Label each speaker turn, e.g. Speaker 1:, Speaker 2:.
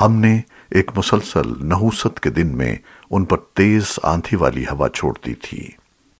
Speaker 1: ہم نے ایک مسلسل نحوست کے دن میں ان پر تیز آندھی والی ہوا چھوڑ دی تھی۔